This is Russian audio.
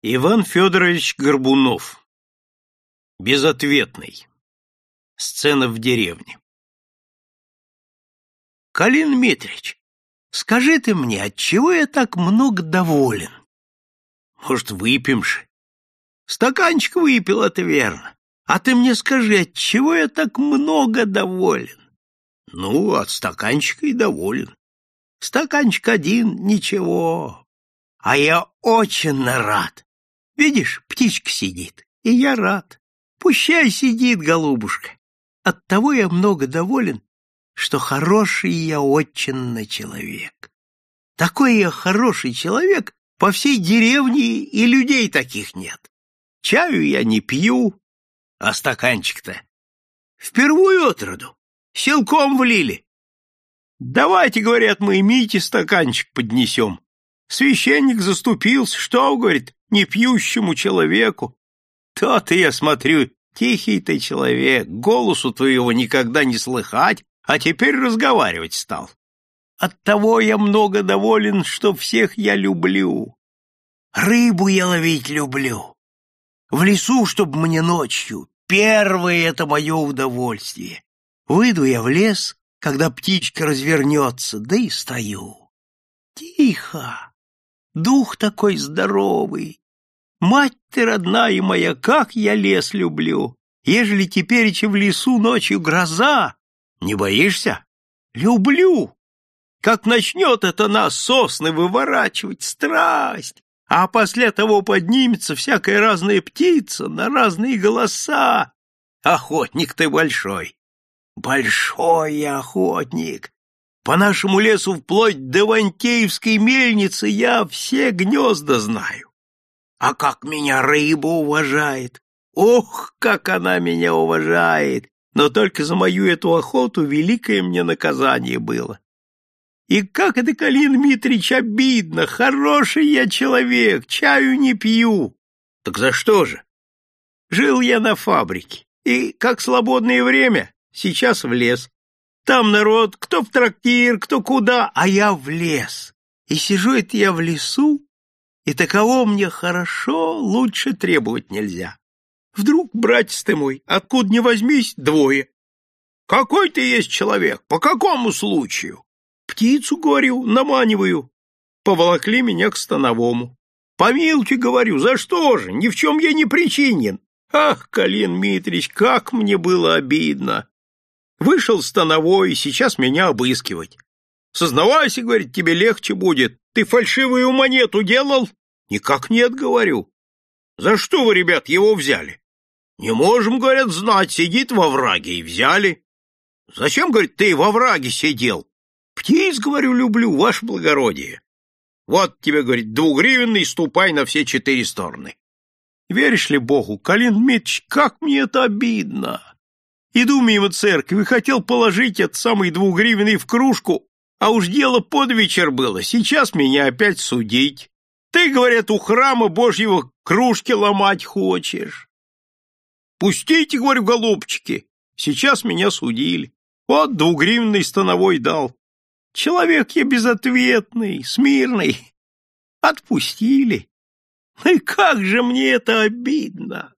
Иван Федорович Горбунов. Безответный. Сцена в деревне. Калин Митрич, скажи ты мне, отчего я так много доволен? Может, выпьем же? Стаканчик выпил, это верно. А ты мне скажи, отчего я так много доволен? Ну, от стаканчика и доволен. Стаканчик один, ничего. А я очень рад. Видишь, птичка сидит, и я рад. Пущай сидит, голубушка. Оттого я много доволен, что хороший я очень человек. Такой я хороший человек, по всей деревне и людей таких нет. Чаю я не пью, а стаканчик-то впервую отроду, силком влили. Давайте, говорят, мы Мите стаканчик поднесем. Священник заступился, что, говорит, непьющему человеку. То-то я смотрю, тихий ты человек, голосу твоего никогда не слыхать, а теперь разговаривать стал. Оттого я много доволен, что всех я люблю. Рыбу я ловить люблю. В лесу, чтоб мне ночью. Первое это мое удовольствие. Выйду я в лес, когда птичка развернется, да и стою. Тихо. Дух такой здоровый. Мать ты родная моя, как я лес люблю. Ежели теперь в лесу ночью гроза, не боишься? Люблю. Как начнет это нас сосны выворачивать, страсть, а после того поднимется всякая разная птица на разные голоса. Охотник ты большой. Большой охотник. По нашему лесу вплоть до Вантеевской мельницы я все гнезда знаю. А как меня рыба уважает! Ох, как она меня уважает! Но только за мою эту охоту великое мне наказание было. И как это, Калин Митрич, обидно! Хороший я человек, чаю не пью. Так за что же? Жил я на фабрике, и, как свободное время, сейчас в лес. Там народ, кто в трактир, кто куда, а я в лес. И сижу это я в лесу, и таково мне хорошо, лучше требовать нельзя. Вдруг, братец ты мой, откуда ни возьмись, двое. Какой ты есть человек? По какому случаю? Птицу, говорю, наманиваю. Поволокли меня к становому. Помилуйте, говорю, за что же? Ни в чем я не причинен. Ах, Калин Митрич, как мне было обидно. Вышел становой, сейчас меня обыскивать. Сознавайся, говорит, тебе легче будет. Ты фальшивую монету делал? Никак нет, говорю. За что вы, ребят, его взяли? Не можем, говорят, знать, сидит во враге и взяли. Зачем, говорит, ты во враге сидел? Птиц, говорю, люблю, ваше благородие. Вот тебе, говорит, двугривенный, ступай на все четыре стороны. Веришь ли Богу, Калин Дмитрич, как мне это обидно. Иду мимо церкви, хотел положить этот самый двугривенный в кружку, а уж дело под вечер было, сейчас меня опять судить. Ты, говорят, у храма Божьего кружки ломать хочешь. Пустите, говорю, голубчики, сейчас меня судили. Вот двугривенный становой дал. Человек я безответный, смирный. Отпустили. Ну и как же мне это обидно!